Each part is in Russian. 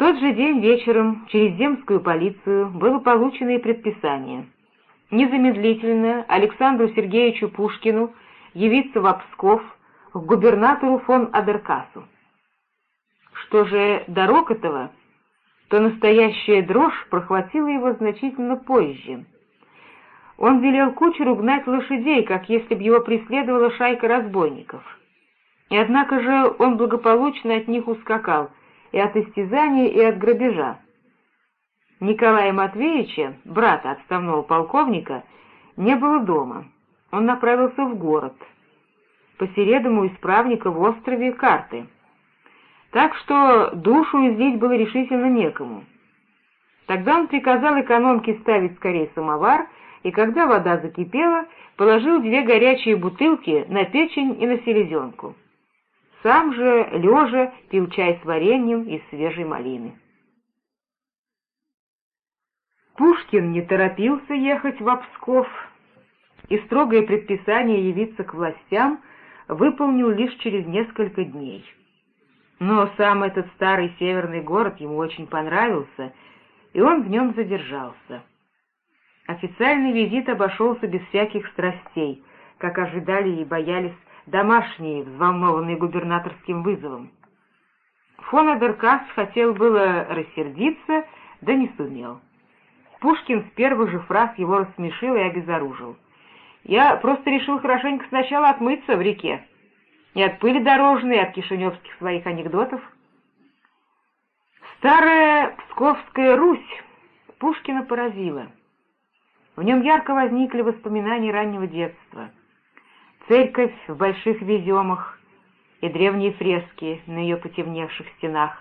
тот же день вечером через земскую полицию было получено и предписание незамедлительно Александру Сергеевичу Пушкину явиться в Псков к губернатору фон Адеркасу. Что же до Рокотова, то настоящая дрожь прохватила его значительно позже. Он велел кучеру гнать лошадей, как если бы его преследовала шайка разбойников. И однако же он благополучно от них ускакал, и от истязания, и от грабежа. Николая Матвеевича, брата отставного полковника, не было дома. Он направился в город. По середому исправника в острове карты. Так что душу излить было решительно некому. Тогда он приказал экономке ставить скорее самовар, и когда вода закипела, положил две горячие бутылки на печень и на селезенку. Сам же, лежа, пил чай с вареньем из свежей малины. Пушкин не торопился ехать в Псков, и строгое предписание явиться к властям выполнил лишь через несколько дней. Но сам этот старый северный город ему очень понравился, и он в нем задержался. Официальный визит обошелся без всяких страстей, как ожидали и боялись домашние, взволнованные губернаторским вызовом. Фон Адеркас хотел было рассердиться, да не сумел. Пушкин с первых же фраз его рассмешил и обезоружил. «Я просто решил хорошенько сначала отмыться в реке. И от пыли дорожной, и от кишиневских своих анекдотов». Старая Псковская Русь Пушкина поразила. В нем ярко возникли воспоминания раннего детства. Церковь в больших веземах и древние фрески на ее потемневших стенах.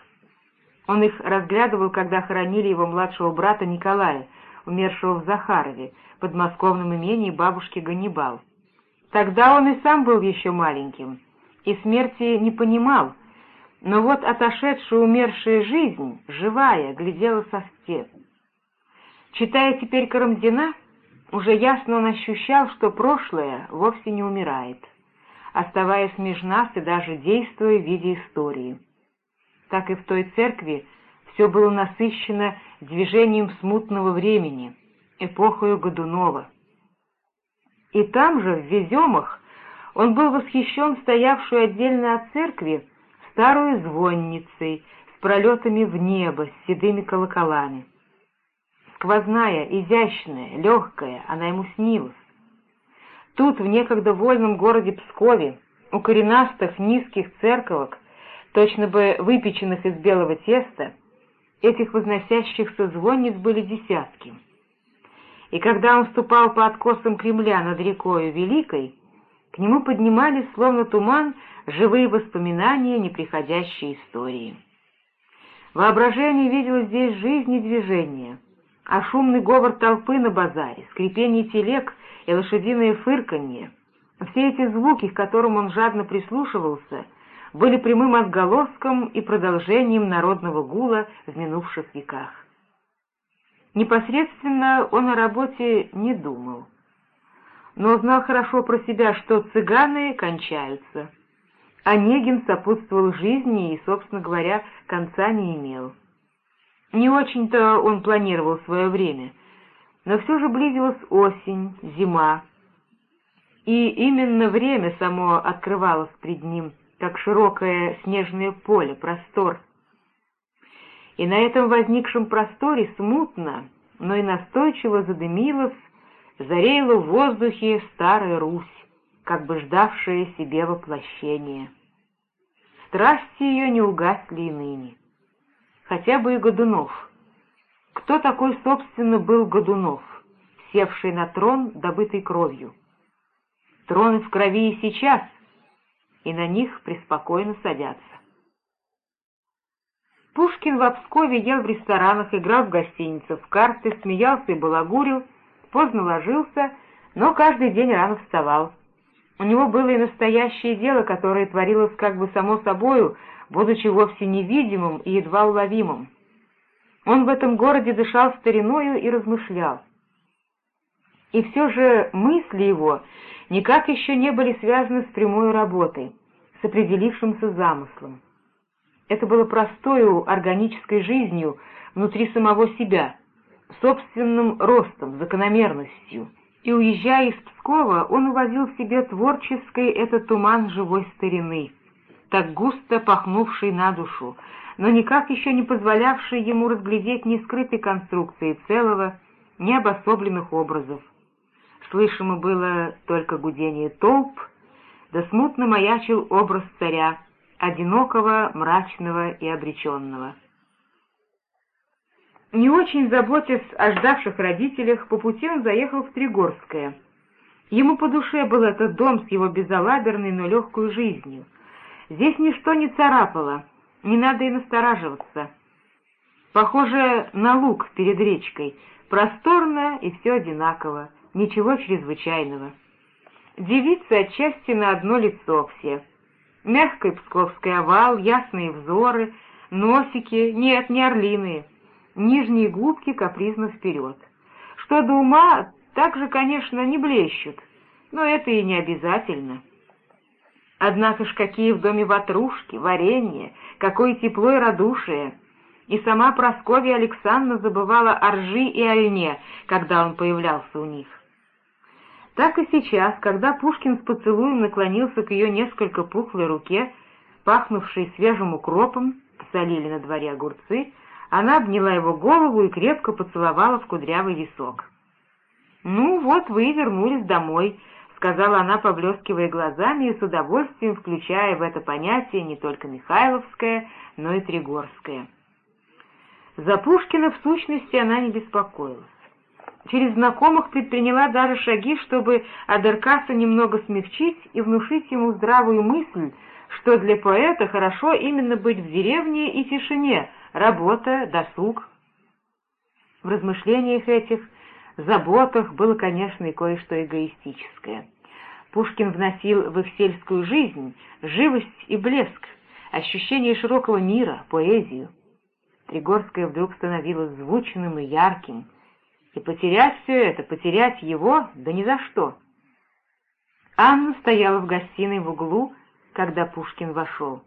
Он их разглядывал, когда хоронили его младшего брата Николая, умершего в Захарове, подмосковном имении бабушки Ганнибал. Тогда он и сам был еще маленьким, и смерти не понимал, но вот отошедшая умершая жизнь, живая, глядела со стен. Читая теперь Карамзина, уже ясно он ощущал, что прошлое вовсе не умирает, оставаясь меж нас и даже действуя в виде истории так и в той церкви все было насыщено движением смутного времени, эпохою Годунова. И там же, в Веземах, он был восхищен стоявшую отдельно от церкви старую звонницей с пролетами в небо, с седыми колоколами. Сквозная, изящная, легкая, она ему снилась. Тут, в некогда вольном городе Пскове, у коренастых низких церковок, точно бы выпеченных из белого теста, этих возносящихся звонниц были десятки. И когда он ступал по откосам Кремля над рекою Великой, к нему поднимались, словно туман, живые воспоминания неприходящей истории. Воображение видело здесь жизнь и движение, а шумный говор толпы на базаре, скрипение телег и лошадиное фырканье, все эти звуки, к которым он жадно прислушивался — были прямым отголоском и продолжением народного гула в минувших веках. Непосредственно он о работе не думал, но знал хорошо про себя, что цыганы кончаются. Онегин сопутствовал жизни и, собственно говоря, конца не имел. Не очень-то он планировал свое время, но все же близилась осень, зима, и именно время само открывалось пред ним, как широкое снежное поле, простор. И на этом возникшем просторе смутно, но и настойчиво задымилась, зареяла в воздухе старая Русь, как бы ждавшая себе воплощения. Страсти ее не угасли и ныне. Хотя бы и Годунов. Кто такой, собственно, был Годунов, севший на трон, добытый кровью? Трон в крови и сейчас — и на них преспокойно садятся. Пушкин в Пскове ел в ресторанах, играл в гостиницах, в карты, смеялся и балагурил, поздно ложился, но каждый день рано вставал. У него было и настоящее дело, которое творилось как бы само собою, будучи вовсе невидимым и едва уловимым. Он в этом городе дышал стариною и размышлял. И все же мысли его никак еще не были связаны с прямой работой, с определившимся замыслом. Это было простою органической жизнью внутри самого себя, собственным ростом, закономерностью. И, уезжая из Пскова, он увозил в себе творческий этот туман живой старины, так густо пахнувший на душу, но никак еще не позволявший ему разглядеть ни скрытой конструкции целого, ни обособленных образов. Слышимо было только гудение толп, да смутно маячил образ царя, одинокого, мрачного и обреченного. Не очень заботясь о ждавших родителях, по пути он заехал в Тригорское. Ему по душе был этот дом с его безалаберной, но легкой жизнью. Здесь ничто не царапало, не надо и настораживаться. Похоже на луг перед речкой, просторно и все одинаково, ничего чрезвычайного. Девицы отчасти на одно лицо все. Мягкий псковский овал, ясные взоры, носики, нет, не орлиные — нижние губки капризно вперед. Что до ума, так же, конечно, не блещут, но это и не обязательно. Однако ж какие в доме ватрушки, варенье, какое тепло и радушие! И сама Прасковья Александровна забывала о ржи и о льне, когда он появлялся у них. Так и сейчас, когда Пушкин с поцелуем наклонился к ее несколько пухлой руке, пахнувшей свежим укропом, солили на дворе огурцы, она обняла его голову и крепко поцеловала в кудрявый висок. «Ну вот вы и вернулись домой», — сказала она, поблескивая глазами и с удовольствием включая в это понятие не только Михайловское, но и Тригорское. За Пушкина, в сущности, она не беспокоилась. Через знакомых предприняла даже шаги, чтобы Адеркаса немного смягчить и внушить ему здравую мысль, что для поэта хорошо именно быть в деревне и тишине, работа, досуг. В размышлениях этих, заботах было, конечно, и кое-что эгоистическое. Пушкин вносил в их сельскую жизнь живость и блеск, ощущение широкого мира, поэзию. Тригорское вдруг становилось звучным и ярким, и потерять все это, потерять его, да ни за что. Анна стояла в гостиной в углу, когда Пушкин вошел.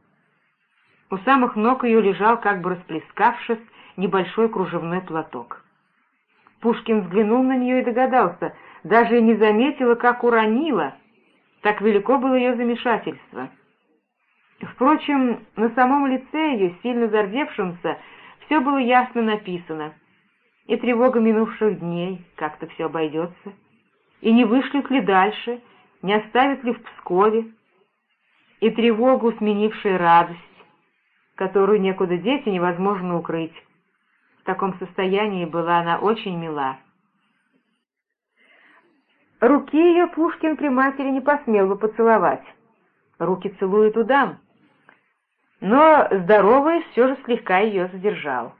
У самых ног ее лежал, как бы расплескавшись, небольшой кружевной платок. Пушкин взглянул на нее и догадался, даже не заметила, как уронила. Так велико было ее замешательство. Впрочем, на самом лице ее, сильно зардевшемся, все было ясно написано. И тревога минувших дней, как-то все обойдется. И не вышлют ли дальше, не оставят ли в Пскове. И тревогу, сменившей радость, которую некуда деть и невозможно укрыть. В таком состоянии была она очень мила. Руки ее Пушкин при матери не посмел бы поцеловать. Руки целуют у дам. Но, здороваясь, все же слегка ее задержал.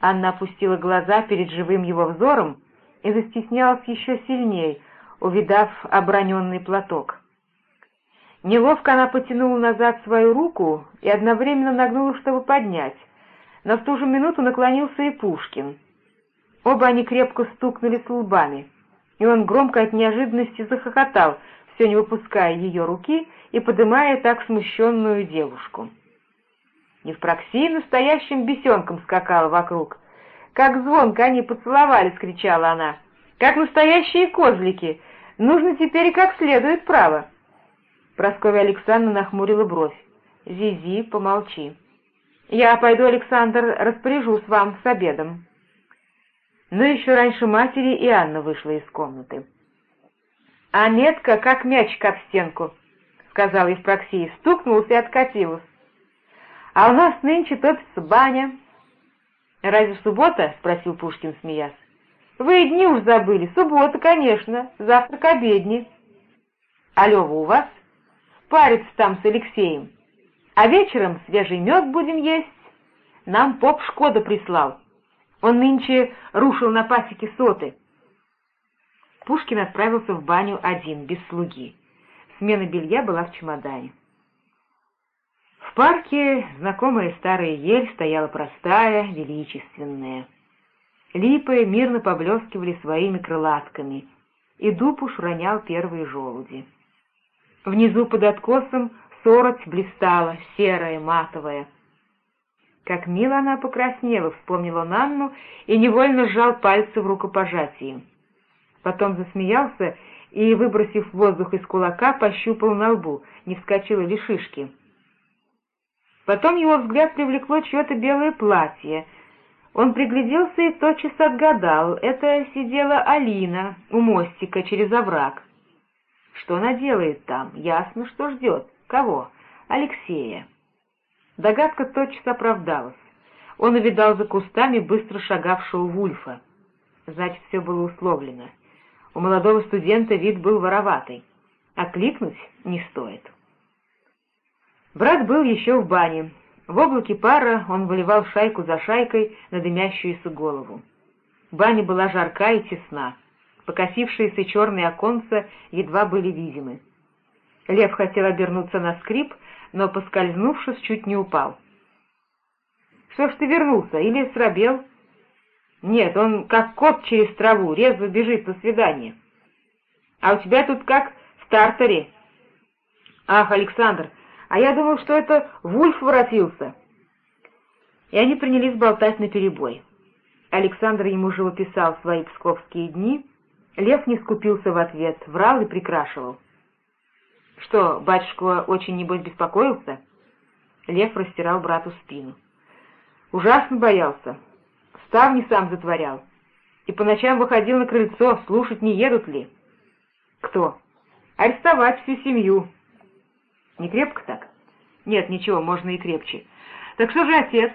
Анна опустила глаза перед живым его взором и застеснялась еще сильней, увидав оброненный платок. Неловко она потянула назад свою руку и одновременно нагнула, чтобы поднять, но в ту же минуту наклонился и Пушкин. Оба они крепко стукнули с лбами, и он громко от неожиданности захохотал, все не выпуская ее руки и подымая так смущенную девушку. Евпроксия настоящим бесенком скакала вокруг. «Как звонко они поцеловались!» — кричала она. «Как настоящие козлики! Нужно теперь как следует право!» Прасковья Александровна нахмурила бровь. «Зизи, помолчи. Я пойду, Александр, распоряжусь вам с обедом». Но еще раньше матери и Анна вышла из комнаты. «А метка, как мячик об стенку», — сказал Евпроксия, стукнулся и откатилась. «А у нас нынче топится баня». «Разве суббота?» — спросил Пушкин, смеясь. «Вы дни уж забыли. Суббота, конечно. Завтра к обедне». «А Лева у вас?» Париться там с Алексеем. А вечером свежий мед будем есть. Нам поп Шкода прислал. Он нынче рушил на пасеке соты. Пушкин отправился в баню один, без слуги. Смена белья была в чемодане. В парке знакомая старая ель стояла простая, величественная. Липы мирно поблескивали своими крылатками, и дуб уж ронял первые желуди. Внизу под откосом сороть блистала, серая, матовая. Как мило она покраснела, вспомнил он Анну и невольно сжал пальцы в рукопожатии. Потом засмеялся и, выбросив воздух из кулака, пощупал на лбу, не вскочила ли шишки. Потом его взгляд привлекло чье-то белое платье. Он пригляделся и тотчас отгадал. Это сидела Алина у мостика через овраг. Что она делает там? Ясно, что ждет. Кого? Алексея. Догадка тотчас оправдалась. Он увидал за кустами быстро шагавшего Вульфа. Значит, все было условлено. У молодого студента вид был вороватый. Окликнуть не стоит. Брат был еще в бане. В облаке пара он выливал шайку за шайкой на дымящуюся голову. Баня была жарка и тесна. Покосившиеся черные оконца едва были видимы. Лев хотел обернуться на скрип, но, поскользнувшись, чуть не упал. «Что ж ты вернулся? Или срабел?» «Нет, он как кот через траву, резво бежит на свидание. А у тебя тут как в Тартаре». «Ах, Александр, а я думал, что это Вульф воротился». И они принялись болтать наперебой. Александр ему живописал свои псковские дни, Лев не скупился в ответ, врал и прикрашивал. «Что, батюшка очень, небось, беспокоился?» Лев растирал брату спину. «Ужасно боялся. Ставни сам затворял. И по ночам выходил на крыльцо, слушать, не едут ли». «Кто?» «Арестовать всю семью». «Не крепко так?» «Нет, ничего, можно и крепче. Так что же отец?»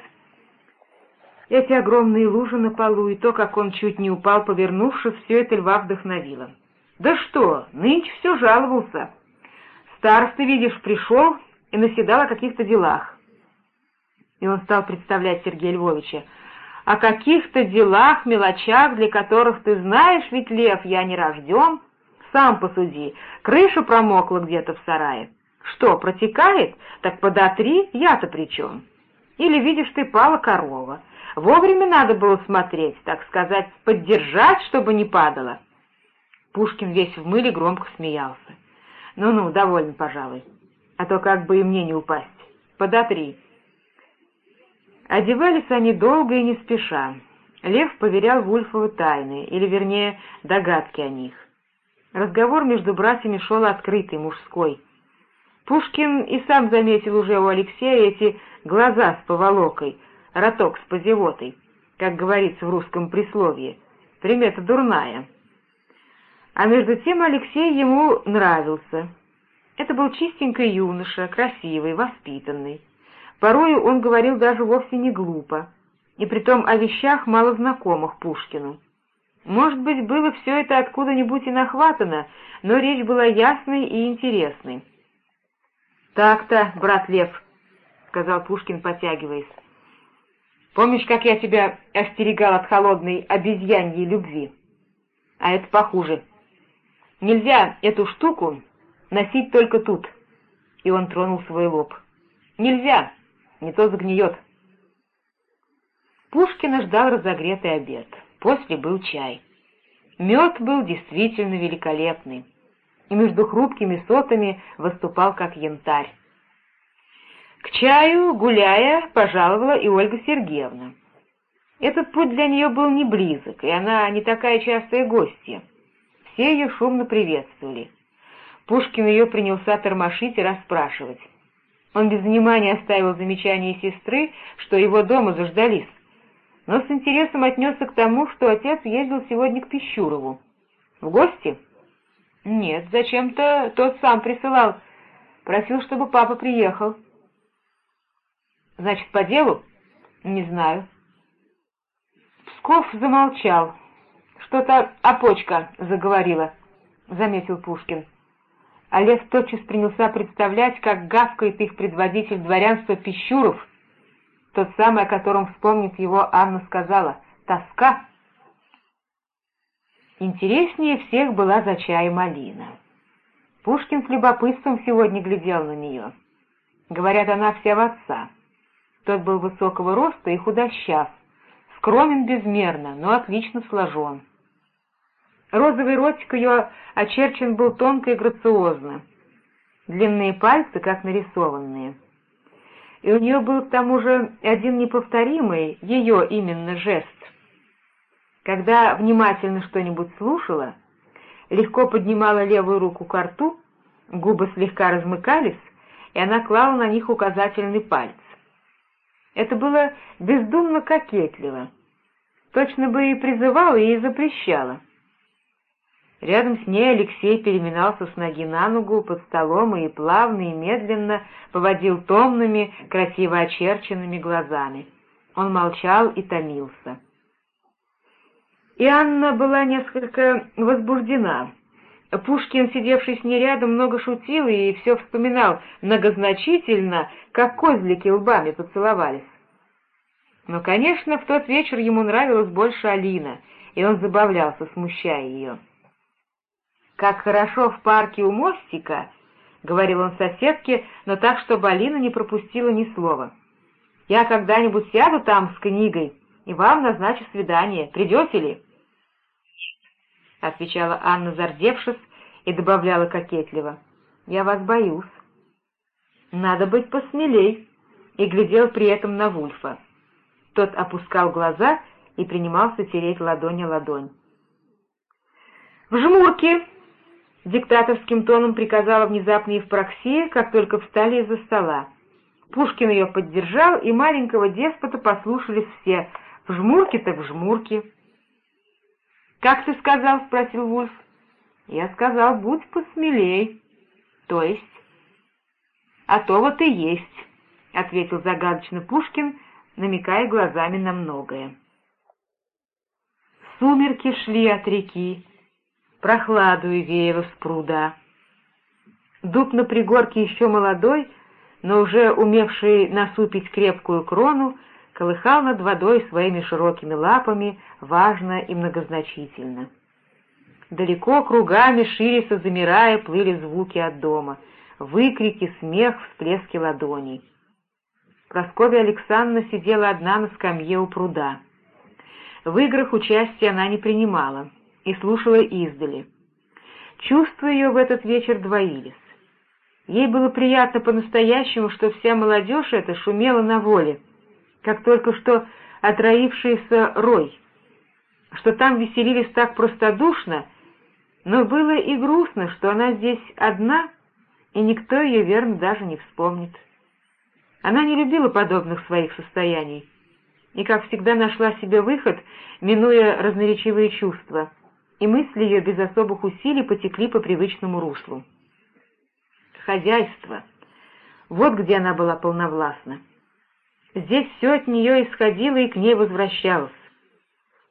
Эти огромные лужи на полу и то, как он чуть не упал, повернувшись, все это льва вдохновило. «Да что, нынче все жаловался. Староста, видишь, пришел и наседал о каких-то делах. И он стал представлять Сергея Львовича. О каких-то делах, мелочах, для которых ты знаешь, ведь, Лев, я не рожден. Сам посуди, крыша промокла где-то в сарае. Что, протекает? Так подотри, я-то при чем? Или, видишь, ты пала корова. Вовремя надо было смотреть, так сказать, поддержать, чтобы не падала. Пушкин весь в мыле громко смеялся. Ну-ну, довольно, пожалуй. А то как бы и мне не упасть. Подотри. Одевались они долго и не спеша. Лев поверял Вульфову тайны, или, вернее, догадки о них. Разговор между братьями шел открытый, мужской. Пушкин и сам заметил уже у Алексея эти глаза с поволокой, роток с позевотой, как говорится в русском присловии. Примета дурная. А между тем Алексей ему нравился. Это был чистенький юноша, красивый, воспитанный. Порою он говорил даже вовсе не глупо, и притом о вещах, мало знакомых Пушкину. Может быть, было все это откуда-нибудь и нахватано, но речь была ясной и интересной. «Так-то, брат Лев», — сказал Пушкин, потягиваясь. «Помнишь, как я тебя остерегал от холодной обезьяньей любви? А это похуже». Нельзя эту штуку носить только тут. И он тронул свой лоб. Нельзя, не то загниет. Пушкина ждал разогретый обед. После был чай. Мед был действительно великолепный, и между хрупкими сотами выступал как янтарь. К чаю, гуляя, пожаловала и Ольга Сергеевна. Этот путь для нее был не близок, и она не такая частая гостья. Все ее шумно приветствовали. Пушкин ее принялся тормошить и расспрашивать. Он без внимания оставил замечание сестры, что его дома заждались, но с интересом отнесся к тому, что отец ездил сегодня к Пищурову. «В гости?» «Нет, зачем-то тот сам присылал. Просил, чтобы папа приехал». «Значит, по делу?» «Не знаю». Псков замолчал. «Что-то опочка заговорила», — заметил Пушкин. А Лев тотчас принялся представлять, как гавкает их предводитель дворянства Пищуров, тот самый, о котором вспомнит его Анна сказала, «тоска». Интереснее всех была за чай малина. Пушкин с любопытством сегодня глядел на нее. Говорят, она вся в отца. Тот был высокого роста и худощав, скромен безмерно, но отлично сложен. Розовый ротик ее очерчен был тонко и грациозно, длинные пальцы, как нарисованные. и у нее был к тому же один неповторимый, ее именно жест. Когда внимательно что-нибудь слушала, легко поднимала левую руку к рту, губы слегка размыкались, и она клала на них указательный палец. Это было бездумно кокетливо, точно бы и призывала, и запрещала. Рядом с ней Алексей переминался с ноги на ногу под столом и плавно и медленно поводил томными, красиво очерченными глазами. Он молчал и томился. И Анна была несколько возбуждена. Пушкин, сидевший с ней рядом, много шутил и все вспоминал многозначительно, как козлики лбами поцеловались. Но, конечно, в тот вечер ему нравилась больше Алина, и он забавлялся, смущая ее. «Как хорошо в парке у мостика!» — говорил он соседке, но так, чтобы Алина не пропустила ни слова. «Я когда-нибудь сяду там с книгой и вам назначу свидание. Придете ли?» — отвечала Анна, зардевшись, и добавляла кокетливо. «Я вас боюсь». «Надо быть посмелей», — и глядел при этом на Вульфа. Тот опускал глаза и принимался тереть ладонь о ладонь. «В жмурке!» диктаторским тоном приказала внезапно Евпроксия, как только встали из-за стола. Пушкин ее поддержал, и маленького деспота послушались все. В жмурке так в жмурке. «Как ты сказал?» — спросил Вульф. «Я сказал, будь посмелей». «То есть?» «А то вот и есть», — ответил загадочно Пушкин, намекая глазами на многое. Сумерки шли от реки, прохладу и веяло с пруда. Дуб на пригорке еще молодой, но уже умевший насупить крепкую крону, колыхал над водой своими широкими лапами, важно и многозначительно. Далеко кругами, ширясь замирая, плыли звуки от дома, выкрики, смех, всплески ладоней. Прасковья Александровна сидела одна на скамье у пруда. В играх участия она не принимала и слушала издали. Чувства ее в этот вечер двоились. Ей было приятно по-настоящему, что вся молодежь эта шумела на воле, как только что отроившийся рой, что там веселились так простодушно, но было и грустно, что она здесь одна, и никто ее верно даже не вспомнит. Она не любила подобных своих состояний, и, как всегда, нашла себе выход, минуя разноречивые чувства — и мысли ее без особых усилий потекли по привычному руслу. Хозяйство. Вот где она была полновластна. Здесь все от нее исходило и к ней возвращалось.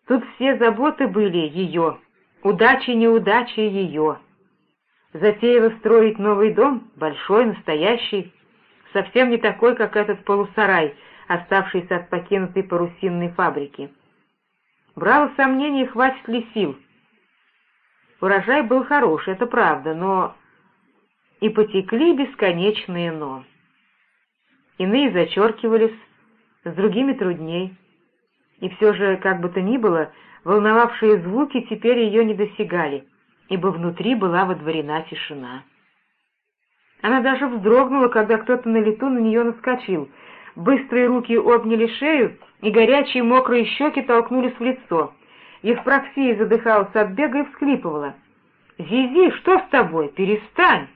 Тут все заботы были ее, удачи и неудачи ее. Затеяла строить новый дом, большой, настоящий, совсем не такой, как этот полусарай, оставшийся от покинутой парусинной фабрики. Брало сомнение, хватит ли сил — Урожай был хороший, это правда, но... И потекли бесконечные «но». Иные зачеркивались, с другими трудней. И все же, как бы то ни было, волновавшие звуки теперь ее не досягали, ибо внутри была водворена тишина. Она даже вздрогнула, когда кто-то на лету на нее наскочил. Быстрые руки обняли шею, и горячие мокрые щеки толкнулись в лицо — Евпроксия задыхалась от бега и всхлипывала. «Зизи, что с тобой? Перестань!»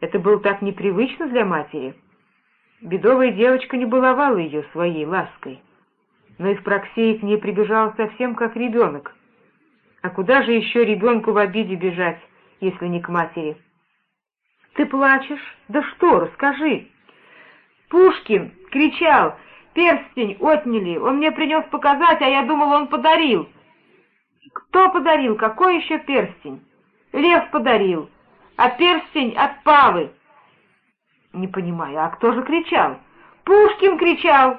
Это было так непривычно для матери. Бедовая девочка не баловала ее своей лаской. Но Евпроксия к ней прибежала совсем как ребенок. А куда же еще ребенку в обиде бежать, если не к матери? «Ты плачешь? Да что, расскажи!» «Пушкин!» — кричал. «Перстень отняли! Он мне принес показать, а я думал, он подарил!» Кто подарил? Какой еще перстень? Лев подарил. А перстень от Павы. Не понимаю, а кто же кричал? Пушкин кричал.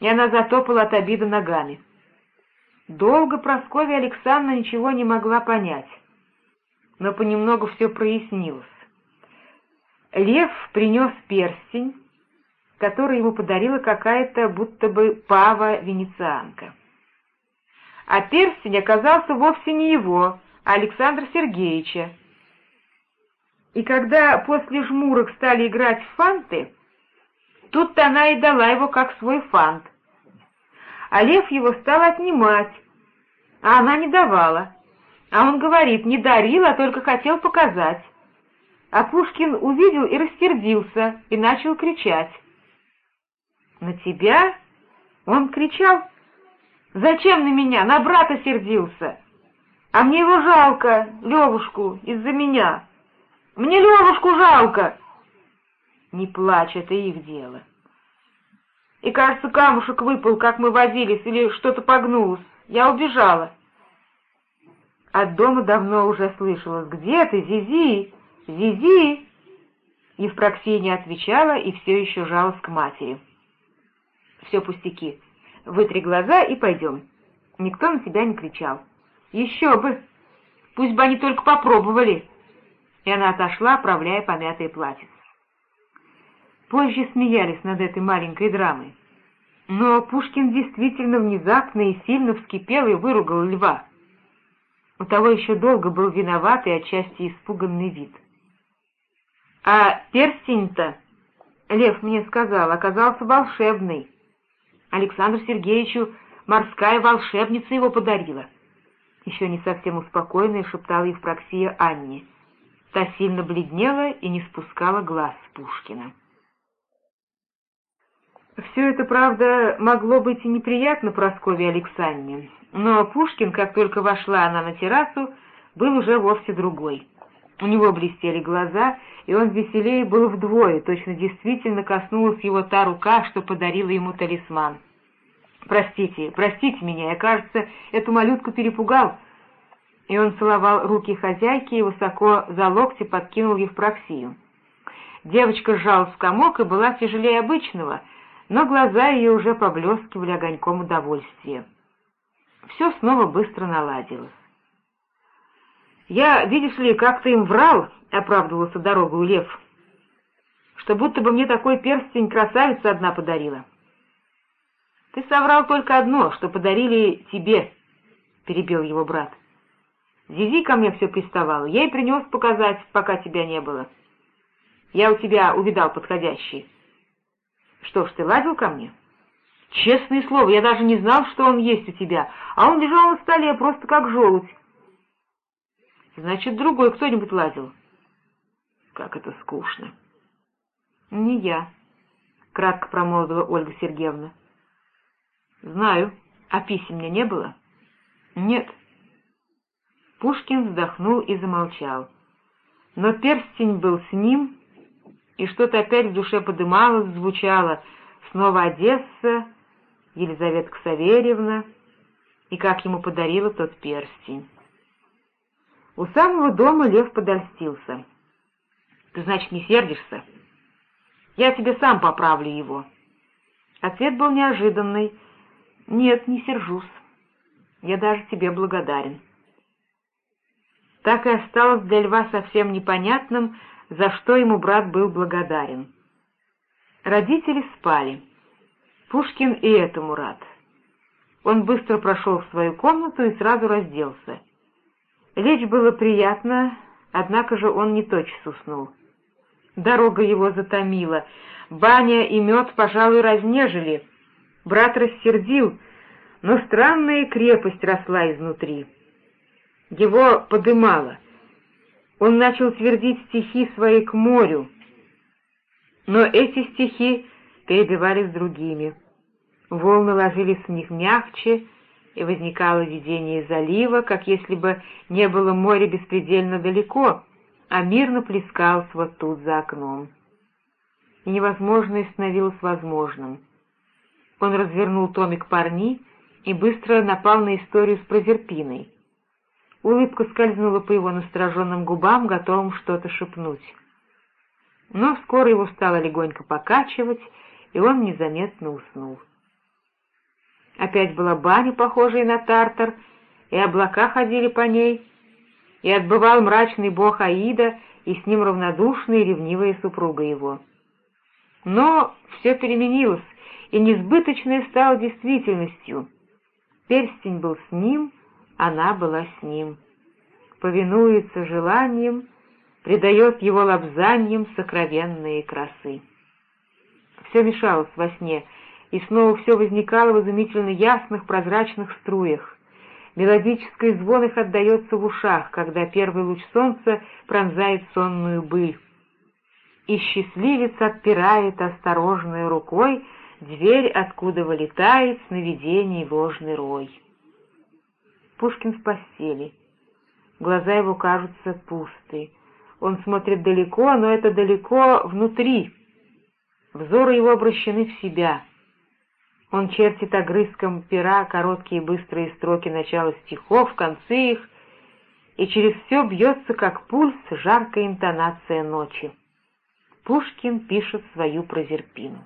И она затопала от обиды ногами. Долго Прасковья Александровна ничего не могла понять, но понемногу все прояснилось. Лев принес перстень, который ему подарила какая-то будто бы пава-венецианка а перстень оказался вовсе не его, а Александра Сергеевича. И когда после жмурок стали играть в фанты, Тут-то она и дала его как свой фант. А лев его стал отнимать, а она не давала. А он говорит, не дарил, а только хотел показать. А Пушкин увидел и рассердился, и начал кричать. «На тебя?» — он кричал. «Зачем на меня? На брата сердился. А мне его жалко, Левушку, из-за меня. Мне Левушку жалко!» «Не плачь, это их дело». И, кажется, камушек выпал, как мы возились, или что-то погнулось. Я убежала. От дома давно уже слышалось «Где ты, Зизи? Зизи!» Евпроксия не отвечала и все еще жалась к матери. «Все пустяки. Вытри глаза и пойдем». Никто на тебя не кричал. «Еще бы! Пусть бы они только попробовали!» И она отошла, оправляя помятые платьице. Позже смеялись над этой маленькой драмой. Но Пушкин действительно внезапно и сильно вскипел и выругал льва. У того еще долго был виноват и отчасти испуганный вид. А перстень-то, Лев мне сказал, оказался волшебный. Александру Сергеевичу морская волшебница его подарила. Еще не совсем успокоенная шептала Евпроксия Анне. Та сильно бледнела и не спускала глаз с Пушкина. Все это, правда, могло быть и неприятно Прасковье Александре, но Пушкин, как только вошла она на террасу, был уже вовсе другой. У него блестели глаза, и он веселее был вдвое, точно действительно коснулась его та рука, что подарила ему талисман. «Простите, простите меня, я, кажется, эту малютку перепугал». И он целовал руки хозяйки и высоко за локти подкинул Евпроксию. Девочка сжалась в комок и была тяжелее обычного, но глаза ее уже поблескивали огоньком удовольствия. Все снова быстро наладилось. «Я, видишь ли, как-то им врал», — оправдывался дорогу Лев, «что будто бы мне такой перстень красавица одна подарила». «Ты соврал только одно, что подарили тебе», — перебил его брат. «Зизи ко мне все приставала, я и принес показать, пока тебя не было. Я у тебя увидал подходящий». Что ж, ты лазил ко мне? Честное слово, я даже не знал, что он есть у тебя, а он лежал на столе просто как желудь. Значит, другой кто-нибудь лазил. Как это скучно. Не я, — кратко промолвила Ольга Сергеевна. Знаю. А писем мне не было? Нет. Пушкин вздохнул и замолчал. Но перстень был с ним, и что-то опять в душе подымалось, звучало снова Одесса, Елизавета Ксаверьевна, и как ему подарила тот перстень. У самого дома Лев подольстился. «Ты, значит, не сердишься? Я тебе сам поправлю его». Ответ был неожиданный. «Нет, не сержусь. Я даже тебе благодарен». Так и осталось для Льва совсем непонятным, за что ему брат был благодарен. Родители спали. Пушкин и этому рад. Он быстро прошел в свою комнату и сразу разделся. Лечь было приятно, однако же он не тотчас уснул. Дорога его затомила, баня и мед, пожалуй, разнежили. Брат рассердил, но странная крепость росла изнутри. Его подымало — он начал твердить стихи свои к морю, но эти стихи перебивались другими. Волны ложились в них мягче, и возникало видение залива, как если бы не было моря беспредельно далеко, а мирно плескалось вот тут за окном. И невозможное становилось возможным. Он развернул томик парни и быстро напал на историю с Прозерпиной. Улыбка скользнула по его настороженным губам, готовым что-то шепнуть. Но скоро его стало легонько покачивать, и он незаметно уснул. Опять была баня, похожая на тартар, и облака ходили по ней, и отбывал мрачный бог Аида, и с ним равнодушная и ревнивая супруга его. Но все переменилось, и несбыточное стало действительностью. Перстень был с ним — она была с ним. Повинуется желаниям, придает его лобзаниям сокровенные красы. все мешалось во сне, и снова все возникало в изумительно ясных прозрачных струях. Мелодический звон их отдается в ушах, когда первый луч солнца пронзает сонную быль. И счастливец отпирает осторожной рукой дверь, откуда вылетает сновидений ложный рой. Пушкин в постели. Глаза его кажутся пусты. Он смотрит далеко, но это далеко внутри. Взоры его обращены в себя. Он чертит огрызком пера короткие быстрые строки начала стихов, концы их, и через все бьется, как пульс, жаркая интонация ночи. Пушкин пишет свою Прозерпину.